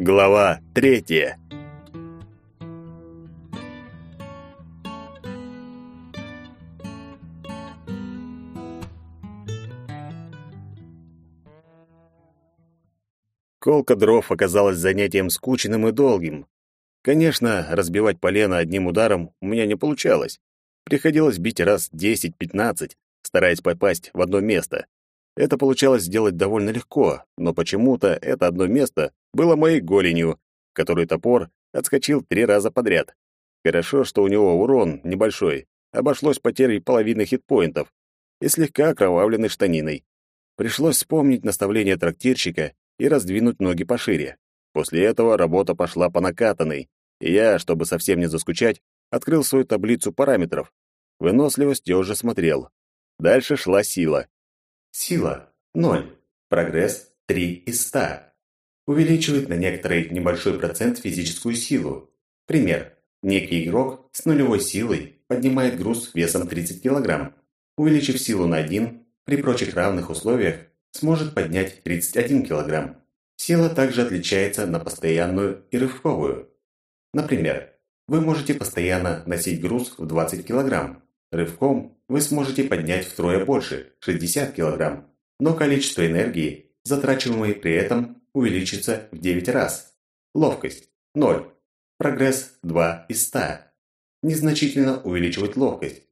Глава третья. Колка дров оказалась занятием скучным и долгим. Конечно, разбивать полено одним ударом у меня не получалось. Приходилось бить раз 10-15, стараясь попасть в одно место. Это получалось сделать довольно легко, но почему-то это одно место было моей голенью, в которой топор отскочил три раза подряд. Хорошо, что у него урон небольшой, обошлось потерей половины хитпоинтов и слегка окровавленной штаниной. Пришлось вспомнить наставление трактирщика и раздвинуть ноги пошире. После этого работа пошла по накатанной, и я, чтобы совсем не заскучать, открыл свою таблицу параметров. Выносливость я уже смотрел. Дальше шла сила. Сила – 0. Прогресс – 3 из 100. Увеличивает на некоторый небольшой процент физическую силу. Пример. Некий игрок с нулевой силой поднимает груз весом 30 кг. Увеличив силу на 1, при прочих равных условиях сможет поднять 31 кг. Сила также отличается на постоянную и рывковую. Например, вы можете постоянно носить груз в 20 кг. Рывком вы сможете поднять втрое больше, 60 кг, но количество энергии, затрачиваемой при этом, увеличится в 9 раз. Ловкость – 0. Прогресс – 2 из 100. Незначительно увеличивать ловкость.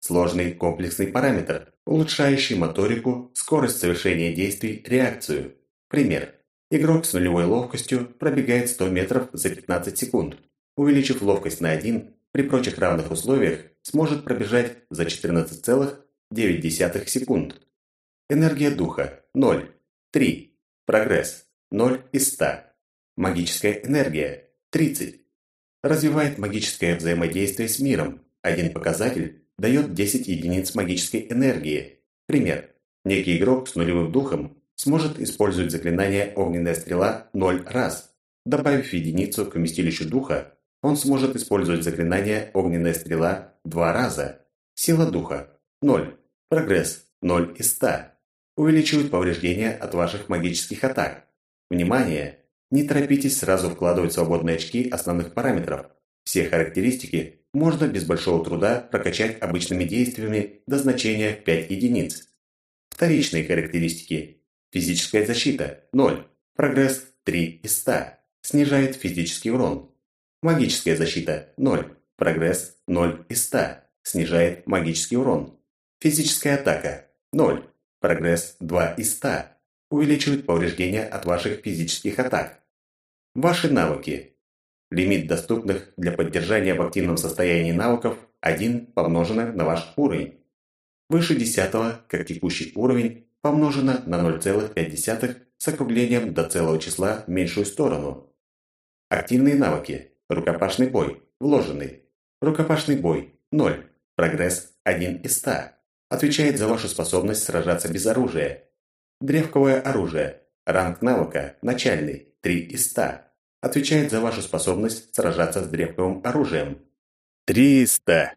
Сложный комплексный параметр, улучшающий моторику, скорость совершения действий, реакцию. Пример. Игрок с нулевой ловкостью пробегает 100 метров за 15 секунд. Увеличив ловкость на 1, при прочих равных условиях сможет пробежать за 14,9 секунд. Энергия духа – 0. 3. Прогресс – 0 из 100. Магическая энергия – 30. Развивает магическое взаимодействие с миром. Один показатель дает 10 единиц магической энергии. Пример. Некий игрок с нулевым духом сможет использовать заклинание «Огненная стрела» 0 раз. Добавив единицу к вместилищу духа, он сможет использовать заклинание «Огненная стрела» два раза. Сила духа – 0. Прогресс – 0 из 100. Увеличивает повреждения от ваших магических атак. Внимание! Не торопитесь сразу вкладывать свободные очки основных параметров. Все характеристики можно без большого труда прокачать обычными действиями до значения 5 единиц. Вторичные характеристики. Физическая защита – 0. Прогресс – 3 из 100. Снижает физический урон. Магическая защита – 0. Прогресс – 0 из 100. Снижает магический урон. Физическая атака – 0. Прогресс – 2 из 100. Увеличивает повреждения от ваших физических атак. Ваши навыки. Лимит доступных для поддержания в активном состоянии навыков – 1 помноженное на ваш уровень. Выше 10, как текущий уровень, помножено на 0,5 с округлением до целого числа в меньшую сторону. Активные навыки. Рукопашный бой. Вложенный. Рукопашный бой. 0. Прогресс 1 из 100. Отвечает за вашу способность сражаться без оружия. Древковое оружие. Ранг навыка. Начальный. 3 из 100. Отвечает за вашу способность сражаться с древковым оружием. 300.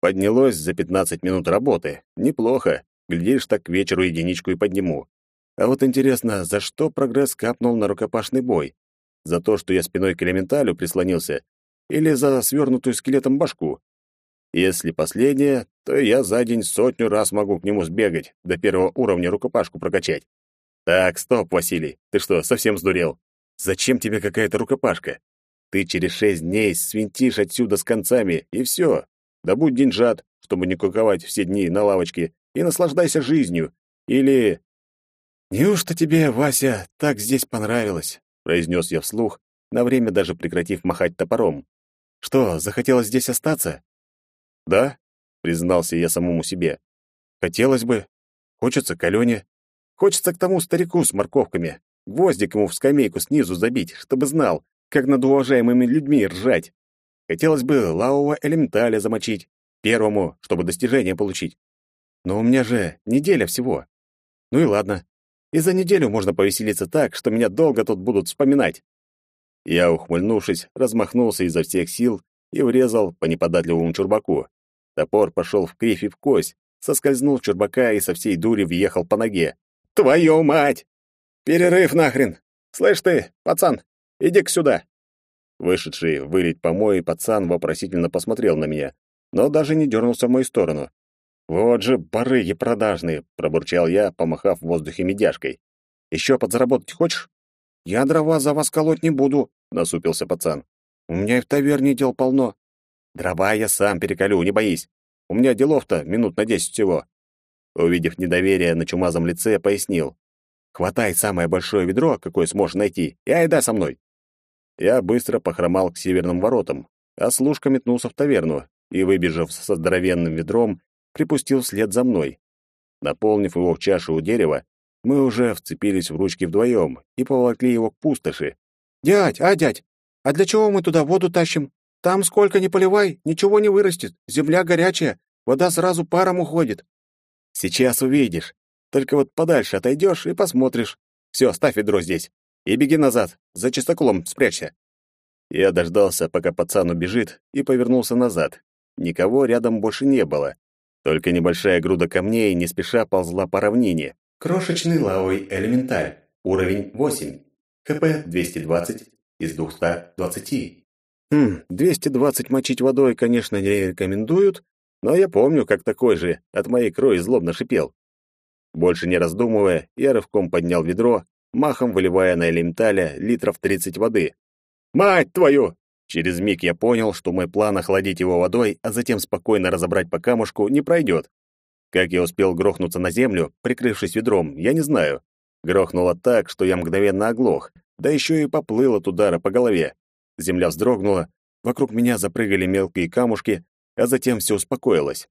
Поднялось за 15 минут работы. Неплохо. Глядишь, так к вечеру единичку и подниму. А вот интересно, за что прогресс капнул на рукопашный бой? За то, что я спиной к элементалю прислонился, или за свернутую скелетом башку? Если последнее, то я за день сотню раз могу к нему сбегать, до первого уровня рукопашку прокачать. Так, стоп, Василий, ты что, совсем сдурел? Зачем тебе какая-то рукопашка? Ты через шесть дней свинтишь отсюда с концами, и все. Добудь деньжат, чтобы не куковать все дни на лавочке, и наслаждайся жизнью. Или... Неужто тебе, Вася, так здесь понравилось? Произнес я вслух, на время даже прекратив махать топором. Что, захотелось здесь остаться? Да, признался я самому себе. Хотелось бы. Хочется к Алене. Хочется к тому старику с морковками. Гвоздик ему в скамейку снизу забить, чтобы знал, как над уважаемыми людьми ржать. Хотелось бы лавового элементаля замочить, первому, чтобы достижение получить. Но у меня же неделя всего. Ну и ладно, и за неделю можно повеселиться так, что меня долго тут будут вспоминать. Я, ухмыльнувшись, размахнулся изо всех сил и врезал по неподатливому чурбаку. Топор пошел в кривь и в кость, соскользнул чурбака и со всей дури въехал по ноге. «Твою мать! Перерыв нахрен! Слышь ты, пацан, иди-ка сюда!» Вышедший вылить помой пацан вопросительно посмотрел на меня, но даже не дернулся в мою сторону. «Вот же барыги продажные!» — пробурчал я, помахав в воздухе медяшкой. «Еще подзаработать хочешь?» «Я дрова за вас колоть не буду», — насупился пацан. «У меня и в таверне дел полно». «Дрова я сам переколю, не боись. У меня делов-то минут на десять всего». Увидев недоверие на чумазом лице, пояснил. «Хватай самое большое ведро, какое сможешь найти, и айда со мной». Я быстро похромал к северным воротам, а служка метнулся в таверну и, выбежав со здоровенным ведром, припустил вслед за мной. Наполнив его в чашу у дерева, мы уже вцепились в ручки вдвоем и поволокли его к пустоши. «Дядь, а, дядь, а для чего мы туда воду тащим? Там сколько ни поливай, ничего не вырастет, земля горячая, вода сразу паром уходит». «Сейчас увидишь. Только вот подальше отойдешь и посмотришь. Все, ставь ведро здесь. И беги назад, за чистоколом спрячься. Я дождался, пока пацан убежит, и повернулся назад. Никого рядом больше не было. Только небольшая груда камней не спеша ползла по равнине. Крошечный лавовый элементаль. Уровень 8. ХП 220 из 220. Хм, 220 мочить водой, конечно, не рекомендуют, но я помню, как такой же от моей крови злобно шипел. Больше не раздумывая, я рывком поднял ведро махом выливая на элементаля литров 30 воды. «Мать твою!» Через миг я понял, что мой план охладить его водой, а затем спокойно разобрать по камушку, не пройдет. Как я успел грохнуться на землю, прикрывшись ведром, я не знаю. Грохнуло так, что я мгновенно оглох, да еще и поплыл от удара по голове. Земля вздрогнула, вокруг меня запрыгали мелкие камушки, а затем все успокоилось.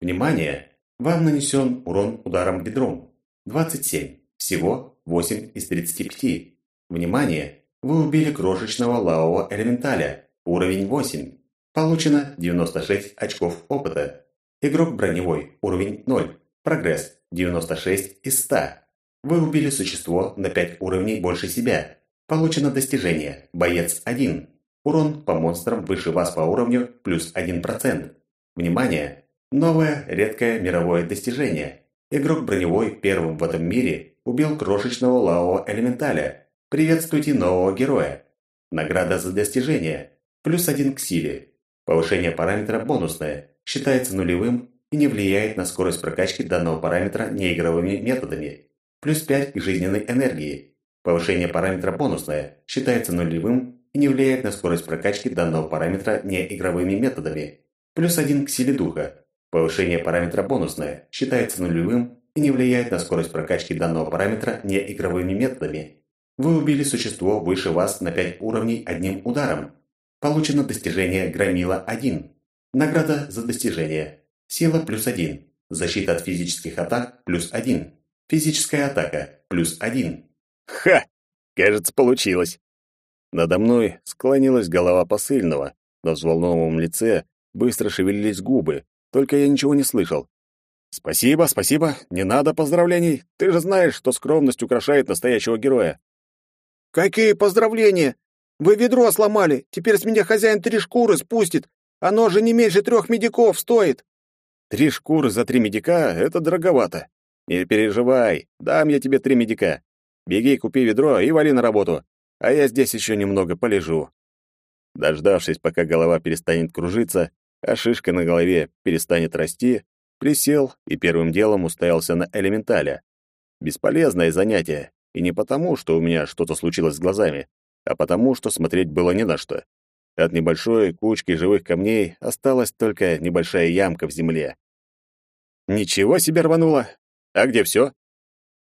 «Внимание! Вам нанесен урон ударом бедром. 27. Всего 8 из 35. Внимание! Вы убили крошечного лавового элементаля. Уровень 8. Получено 96 очков опыта. Игрок броневой. Уровень 0. Прогресс 96 из 100. Вы убили существо на 5 уровней больше себя. Получено достижение. Боец 1. Урон по монстрам выше вас по уровню плюс 1%. Внимание! Новое редкое мировое достижение. Игрок броневой первым в этом мире убил крошечного лавового элементаля. Приветствуйте нового героя. Награда за достижение. Плюс один к силе. Повышение параметра бонусное. Считается нулевым и не влияет на скорость прокачки данного параметра неигровыми методами. Плюс 5 к жизненной энергии. Повышение параметра бонусное. Считается нулевым и не влияет на скорость прокачки данного параметра неигровыми методами. Плюс 1 к силе духа. Повышение параметра бонусное. Считается нулевым и не влияет на скорость прокачки данного параметра неигровыми методами. Вы убили существо выше вас на 5 уровней одним ударом. Получено достижение Громила-1. Награда за достижение. Сила плюс 1. Защита от физических атак плюс 1. Физическая атака плюс 1. Ха! Кажется, получилось. Надо мной склонилась голова посыльного. На взволнованном лице быстро шевелились губы, только я ничего не слышал. Спасибо, спасибо. Не надо поздравлений. Ты же знаешь, что скромность украшает настоящего героя. Какие поздравления? Вы ведро сломали. Теперь с меня хозяин три шкуры спустит. Оно же не меньше трех медиков стоит. Три шкуры за три медика — это дороговато. Не переживай, дам я тебе три медика. Беги, купи ведро и вали на работу. А я здесь еще немного полежу. Дождавшись, пока голова перестанет кружиться, а шишка на голове перестанет расти, Присел и первым делом уставился на элементаля. Бесполезное занятие, и не потому, что у меня что-то случилось с глазами, а потому, что смотреть было не на что. От небольшой кучки живых камней осталась только небольшая ямка в земле. Ничего себе рвануло! А где все?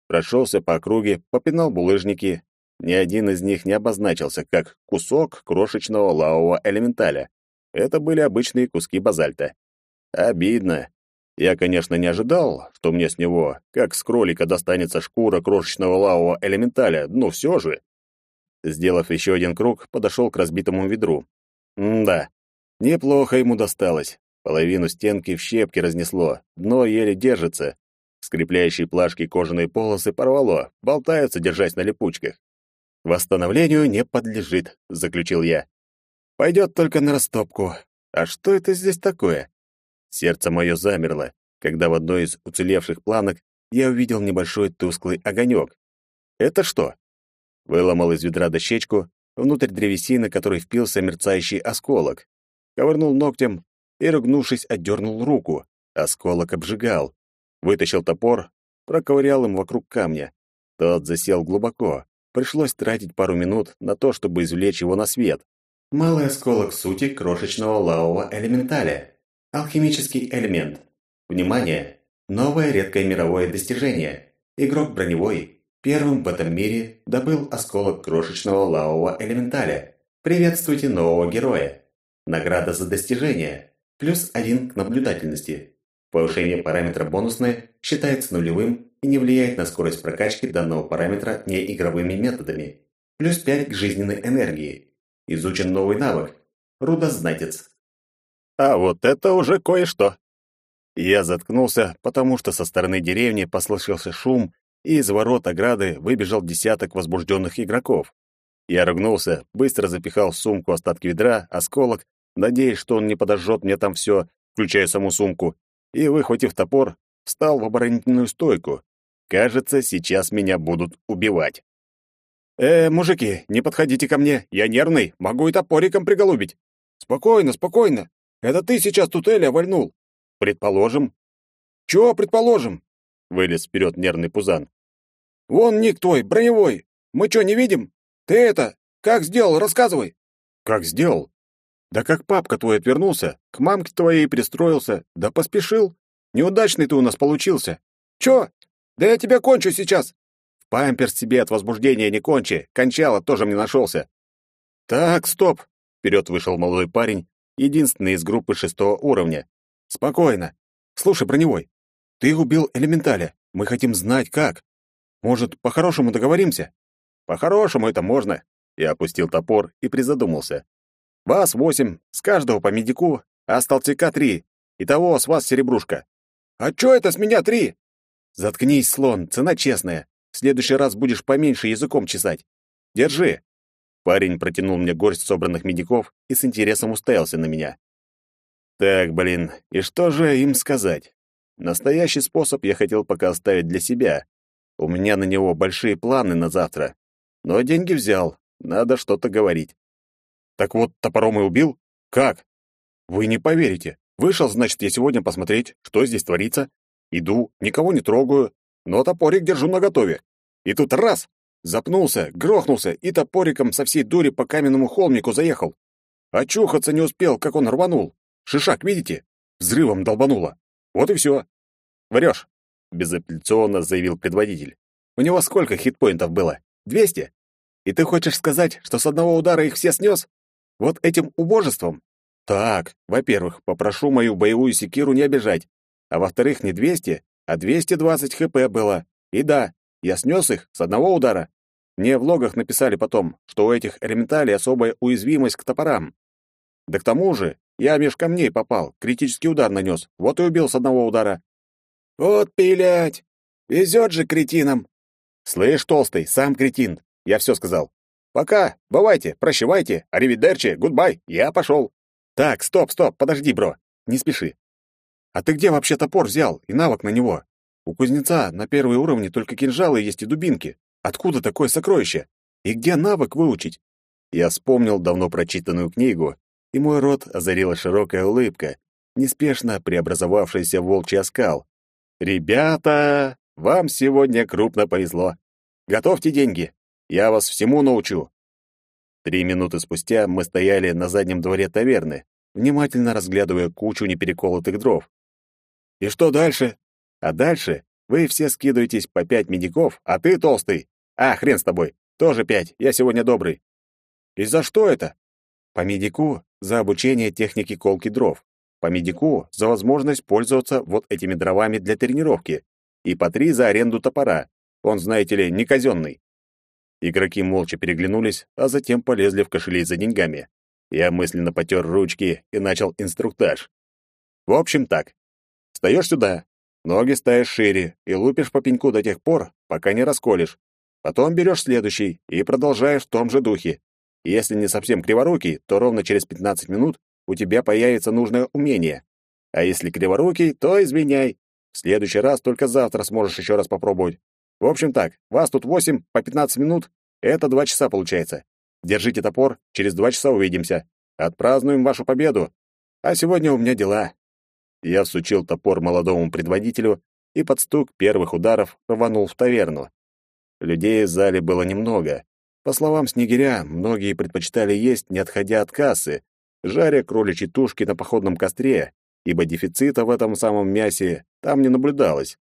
Прошелся по округе, попинал булыжники. Ни один из них не обозначился как кусок крошечного лавового элементаля. Это были обычные куски базальта. Обидно. Я, конечно, не ожидал, что мне с него, как с кролика, достанется шкура крошечного лавового элементаля, но все же. Сделав еще один круг, подошел к разбитому ведру. М-да, неплохо ему досталось. Половину стенки в щепки разнесло, дно еле держится. Скрепляющие плашки кожаные полосы порвало, болтаются, держась на липучках. «Восстановлению не подлежит», — заключил я. «Пойдет только на растопку. А что это здесь такое?» Сердце мое замерло, когда в одной из уцелевших планок я увидел небольшой тусклый огонек. Это что? Выломал из ведра дощечку, внутрь древесины, который впился мерцающий осколок. Ковырнул ногтем и, ругнувшись, отдернул руку. Осколок обжигал. Вытащил топор, проковырял им вокруг камня. Тот засел глубоко. Пришлось тратить пару минут на то, чтобы извлечь его на свет. Малый осколок сути крошечного лавового элементаля. Алхимический элемент. Внимание! Новое редкое мировое достижение. Игрок броневой первым в этом мире добыл осколок крошечного лавового элементаля. Приветствуйте нового героя. Награда за достижение. Плюс один к наблюдательности. Повышение параметра бонусное считается нулевым и не влияет на скорость прокачки данного параметра неигровыми методами. Плюс 5 к жизненной энергии. Изучен новый навык. Рудознатец. А вот это уже кое-что. Я заткнулся, потому что со стороны деревни послышался шум, и из ворот ограды выбежал десяток возбужденных игроков. Я ругнулся, быстро запихал в сумку остатки ведра, осколок, надеясь, что он не подожжет мне там все, включая саму сумку, и, выхватив топор, встал в оборонительную стойку. Кажется, сейчас меня будут убивать. «Э, мужики, не подходите ко мне, я нервный, могу и топориком приголубить». «Спокойно, спокойно. Это ты сейчас тут Эля вальнул». «Предположим». «Чего предположим?» — вылез вперед нервный пузан. «Вон ник твой, броневой. Мы что, не видим? Ты это, как сделал, рассказывай». «Как сделал? Да как папка твой отвернулся, к мамке твоей пристроился, да поспешил. Неудачный ты у нас получился. Чё? Да я тебя кончу сейчас. В памперс себе от возбуждения не кончи, кончала тоже мне нашелся. Так, стоп. Вперед вышел молодой парень, единственный из группы шестого уровня. Спокойно. Слушай, броневой, ты убил элементаля. Мы хотим знать, как. Может, по-хорошему договоримся? По-хорошему это можно. Я опустил топор и призадумался. Вас восемь, с каждого по медику, а с толстяка три. Итого с вас серебрушка. А чё это с меня три? Заткнись, слон, цена честная. В следующий раз будешь поменьше языком чесать. Держи. Парень протянул мне горсть собранных медиков и с интересом уставился на меня. Так, блин, и что же им сказать? Настоящий способ я хотел пока оставить для себя. У меня на него большие планы на завтра. Но деньги взял, надо что-то говорить. Так вот, топором и убил? Как? Вы не поверите. Вышел, значит, я сегодня посмотреть, что здесь творится. Иду, никого не трогаю, но топорик держу наготове. И тут раз! Запнулся, грохнулся и топориком со всей дури по каменному холмику заехал. Очухаться не успел, как он рванул. Шишак, видите? Взрывом долбануло. Вот и все. Врешь, безапелляционно заявил предводитель. У него сколько хитпоинтов было? Двести? И ты хочешь сказать, что с одного удара их все снес? Вот этим убожеством? Так, во-первых, попрошу мою боевую секиру не обижать. А во-вторых, не 200, а 220 хп было. И да, я снес их с одного удара. Мне в логах написали потом, что у этих элементалей особая уязвимость к топорам. Да к тому же, я меж камней попал, критический удар нанес, вот и убил с одного удара. Вот пилять! Везет же кретинам! Слышь, толстый, сам кретин, я все сказал. Пока, бывайте, прощавайте, аривидерчи, гудбай, я пошел. Так, стоп, стоп, подожди, бро, не спеши. А ты где вообще топор взял и навык на него? У кузнеца на первые уровни только кинжалы есть и дубинки. Откуда такое сокровище? И где навык выучить? Я вспомнил давно прочитанную книгу, и мой рот озарила широкая улыбка, неспешно преобразовавшаяся в волчий оскал. «Ребята, вам сегодня крупно повезло. Готовьте деньги. Я вас всему научу. Три минуты спустя мы стояли на заднем дворе таверны, внимательно разглядывая кучу непереколотых дров. И что дальше? А дальше вы все скидываетесь по пять медиков, а ты толстый. А, хрен с тобой. Тоже пять. Я сегодня добрый. И за что это? По медику за обучение технике колки дров. По медику за возможность пользоваться вот этими дровами для тренировки. И по три за аренду топора. Он, знаете ли, не казенный. Игроки молча переглянулись, а затем полезли в кошели за деньгами. Я мысленно потер ручки и начал инструктаж. В общем так. Встаешь сюда, ноги ставишь шире и лупишь по пеньку до тех пор, пока не расколешь. Потом берешь следующий и продолжаешь в том же духе. Если не совсем криворукий, то ровно через 15 минут у тебя появится нужное умение. А если криворукий, то извиняй. В следующий раз только завтра сможешь еще раз попробовать. В общем так, вас тут восемь по 15 минут, это два часа получается. Держите топор, через два часа увидимся. Отпразднуем вашу победу. А сегодня у меня дела». Я всучил топор молодому предводителю и под стук первых ударов рванул в таверну. Людей в зале было немного. По словам снегиря, многие предпочитали есть, не отходя от кассы, жаря кроличьи тушки на походном костре, ибо дефицита в этом самом мясе там не наблюдалось.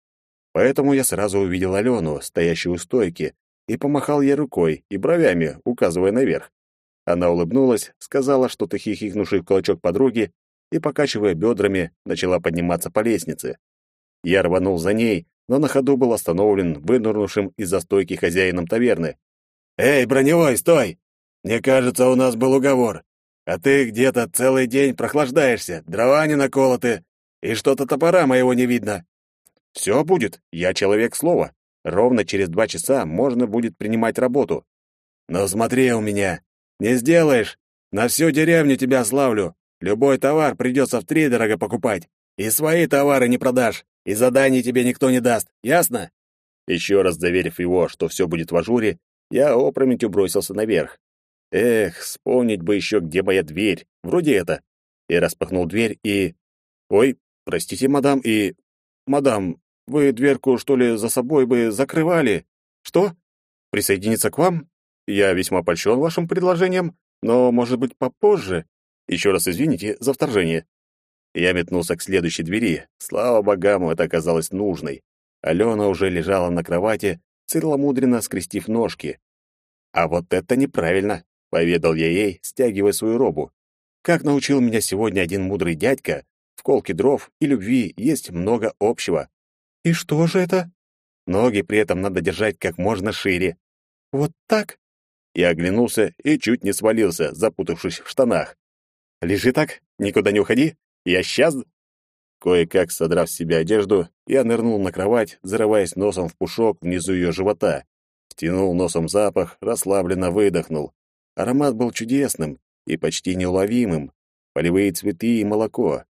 Поэтому я сразу увидел Алену, стоящую у стойки, и помахал ей рукой и бровями, указывая наверх. Она улыбнулась, сказала что-то хихикнувший в кулачок подруги и, покачивая бедрами, начала подниматься по лестнице. Я рванул за ней, но на ходу был остановлен вынырнувшим из-за стойки хозяином таверны. «Эй, броневой, стой! Мне кажется, у нас был уговор. А ты где-то целый день прохлаждаешься, дрова не наколоты, и что-то топора моего не видно». «Все будет, я человек слова. Ровно через два часа можно будет принимать работу». «Ну смотри у меня, не сделаешь, на всю деревню тебя славлю. Любой товар придется втридорого покупать. И свои товары не продашь, и заданий тебе никто не даст, ясно?» Еще раз заверив его, что все будет в ажуре, я опрометью бросился наверх. Эх, вспомнить бы еще, где моя дверь. Вроде это. Я распахнул дверь и... Ой, простите, мадам, и... Мадам, вы дверку, что ли, за собой бы закрывали? Что? Присоединиться к вам? Я весьма польщен вашим предложением, но, может быть, попозже. Еще раз извините за вторжение. Я метнулся к следующей двери. Слава богам, это оказалось нужной. Алена уже лежала на кровати, целомудренно скрестив ножки. «А вот это неправильно», — поведал я ей, стягивая свою робу. «Как научил меня сегодня один мудрый дядька, в колке дров и любви есть много общего». «И что же это?» «Ноги при этом надо держать как можно шире». «Вот так?» Я оглянулся и чуть не свалился, запутавшись в штанах. «Лежи так, никуда не уходи, я сейчас...» Кое-как содрав с себя одежду, я нырнул на кровать, зарываясь носом в пушок внизу ее живота. Втянул носом запах, расслабленно выдохнул. Аромат был чудесным и почти неуловимым. Полевые цветы и молоко.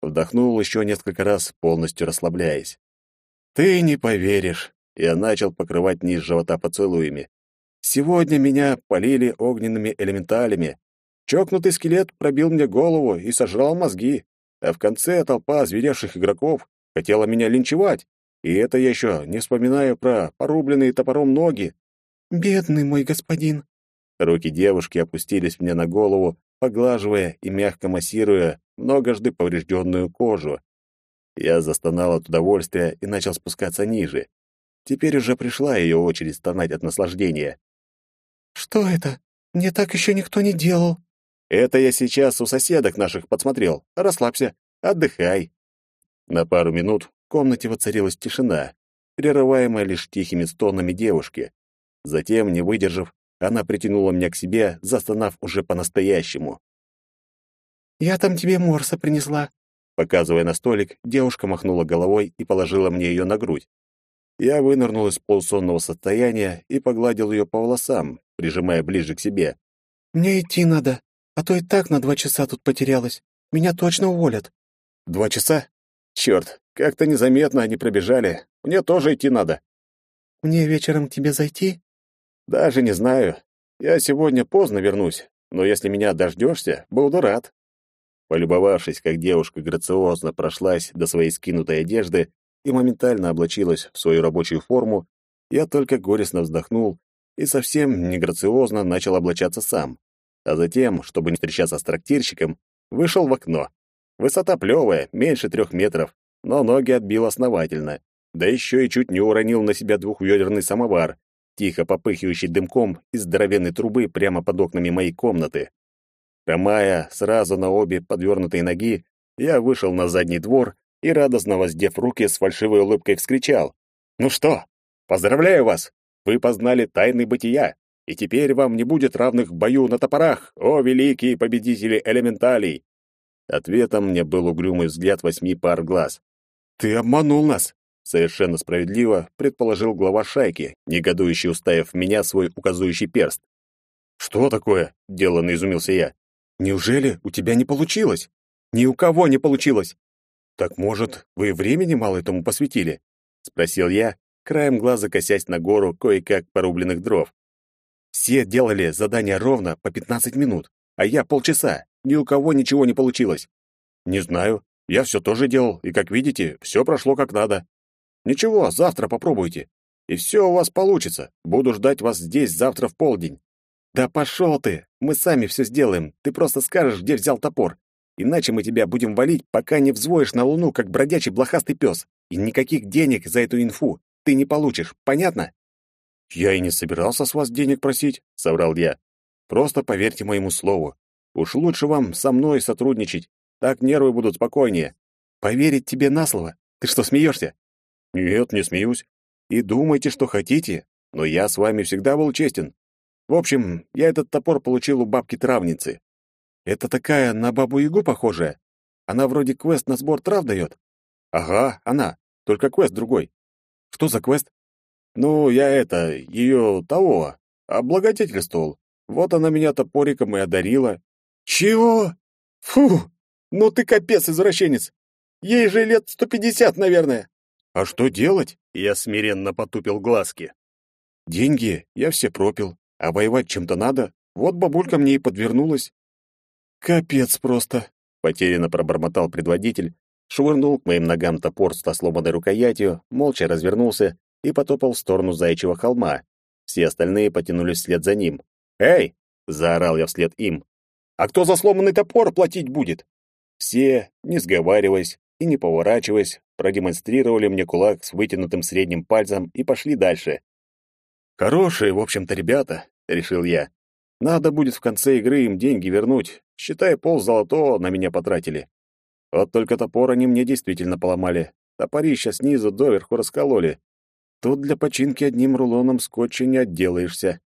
Вдохнул еще несколько раз, полностью расслабляясь. «Ты не поверишь!» Я начал покрывать низ живота поцелуями. «Сегодня меня полили огненными элементалями, Чокнутый скелет пробил мне голову и сожрал мозги, а в конце толпа озверевших игроков хотела меня линчевать, и это я еще не вспоминаю про порубленные топором ноги. «Бедный мой господин!» Руки девушки опустились мне на голову, поглаживая и мягко массируя многожды поврежденную кожу. Я застонал от удовольствия и начал спускаться ниже. Теперь уже пришла ее очередь стонать от наслаждения. «Что это? Мне так еще никто не делал!» Это я сейчас у соседок наших подсмотрел. Расслабься, отдыхай. На пару минут в комнате воцарилась тишина, прерываемая лишь тихими стонами девушки. Затем, не выдержав, она притянула меня к себе, застонав уже по-настоящему. «Я там тебе морса принесла». Показывая на столик, девушка махнула головой и положила мне ее на грудь. Я вынырнул из полусонного состояния и погладил ее по волосам, прижимая ближе к себе. «Мне идти надо», а то и так на два часа тут потерялась. Меня точно уволят». «Два часа? Черт, как-то незаметно они пробежали. Мне тоже идти надо». «Мне вечером к тебе зайти?» «Даже не знаю. Я сегодня поздно вернусь, но если меня дождешься, буду рад». Полюбовавшись, как девушка грациозно прошлась до своей скинутой одежды и моментально облачилась в свою рабочую форму, я только горестно вздохнул и совсем неграциозно начал облачаться сам а затем, чтобы не встречаться с трактирщиком, вышел в окно. Высота плевая, меньше трех метров, но ноги отбил основательно, да еще и чуть не уронил на себя двухведерный самовар, тихо попыхивающий дымком из здоровенной трубы прямо под окнами моей комнаты. Хромая сразу на обе подвернутые ноги, я вышел на задний двор и, радостно воздев руки, с фальшивой улыбкой вскричал. «Ну что, поздравляю вас! Вы познали тайны бытия! И теперь вам не будет равных в бою на топорах, о великие победители элементалей!» Ответом мне был угрюмый взгляд восьми пар глаз. «Ты обманул нас!» Совершенно справедливо предположил глава шайки, негодующий уставив в меня свой указующий перст. «Что такое?» — деланно изумился я. «Неужели у тебя не получилось?» «Ни у кого не получилось!» «Так, может, вы времени мало этому посвятили?» — спросил я, краем глаза косясь на гору кое-как порубленных дров. Все делали задание ровно по 15 минут, а я полчаса. Ни у кого ничего не получилось. Не знаю. Я все тоже делал, и, как видите, все прошло как надо. Ничего, завтра попробуйте. И все у вас получится. Буду ждать вас здесь завтра в полдень. Да пошел ты. Мы сами все сделаем. Ты просто скажешь, где взял топор. Иначе мы тебя будем валить, пока не взвоишь на луну, как бродячий блохастый пес. И никаких денег за эту инфу ты не получишь. Понятно? Я и не собирался с вас денег просить, соврал я. Просто поверьте моему слову. Уж лучше вам со мной сотрудничать. Так нервы будут спокойнее. Поверить тебе на слово? Ты что, смеешься? Нет, не смеюсь. И думайте, что хотите, но я с вами всегда был честен. В общем, я этот топор получил у бабки-травницы. Это такая на бабу-ягу похожая. Она вроде квест на сбор трав дает. Ага, она. Только квест другой. Что за квест? Ну, я это, ее того, облагодетельствовал. Вот она меня топориком и одарила. «Чего? Фу! Ну ты капец, извращенец! Ей же лет сто пятьдесят, наверное!» «А что делать?» — я смиренно потупил глазки. «Деньги я все пропил, а воевать чем-то надо. Вот бабулька мне и подвернулась». «Капец просто!» — потерянно пробормотал предводитель, швырнул к моим ногам топор со сломанной рукоятью, молча развернулся и потопал в сторону Заячьего холма. Все остальные потянулись вслед за ним. «Эй!» — заорал я вслед им. А кто за сломанный топор платить будет? Все, не сговариваясь и не поворачиваясь, продемонстрировали мне кулак с вытянутым средним пальцем и пошли дальше. Хорошие, в общем-то, ребята, решил я. Надо будет в конце игры им деньги вернуть. Считай, пол золотого на меня потратили. Вот только топор они мне действительно поломали. Топорища снизу доверху раскололи. Тут для починки одним рулоном скотча не отделаешься.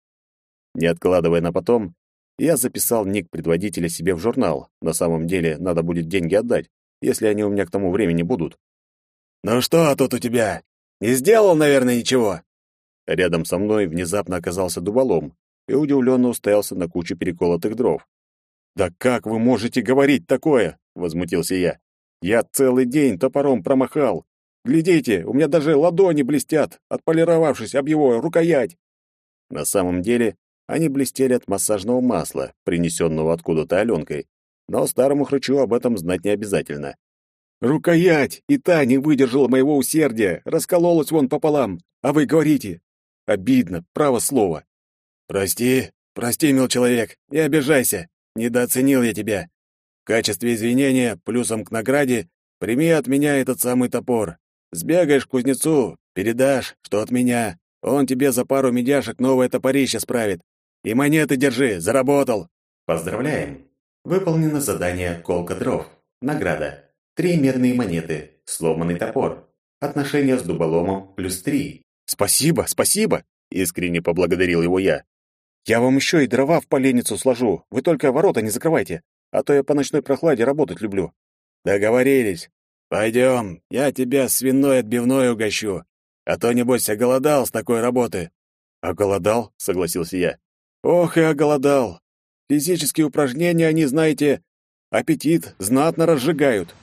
Не откладывая на потом, я записал ник предводителя себе в журнал. На самом деле, надо будет деньги отдать, если они у меня к тому времени будут. «Ну что тут у тебя? Не сделал, наверное, ничего?» Рядом со мной внезапно оказался дуболом и удивленно уставился на кучу переколотых дров. «Да как вы можете говорить такое?» — возмутился я. «Я целый день топором промахал. Глядите, у меня даже ладони блестят, отполировавшись об его рукоять». На самом деле, они блестели от массажного масла, принесенного откуда-то Аленкой, но старому хрычу об этом знать не обязательно. «Рукоять! И та не выдержала моего усердия, раскололась вон пополам, а вы говорите!» «Обидно, право слово!» «Прости, прости, мил человек, не обижайся, недооценил я тебя. В качестве извинения, плюсом к награде, прими от меня этот самый топор. Сбегаешь к кузнецу, передашь, что от меня. Он тебе за пару медяшек новое топорище справит. И монеты держи, заработал. Поздравляем. Выполнено задание «Колка дров». Награда. Три медные монеты, сломанный топор. Отношения с дуболомом плюс три. Спасибо, спасибо, искренне поблагодарил его я. Я вам еще и дрова в поленницу сложу. Вы только ворота не закрывайте, а то я по ночной прохладе работать люблю. Договорились. Пойдем, я тебя свиной отбивной угощу. А то, небось, оголодал с такой работы. Оголодал, согласился я. Ох и оголодал. Физические упражнения, они, знаете, аппетит знатно разжигают.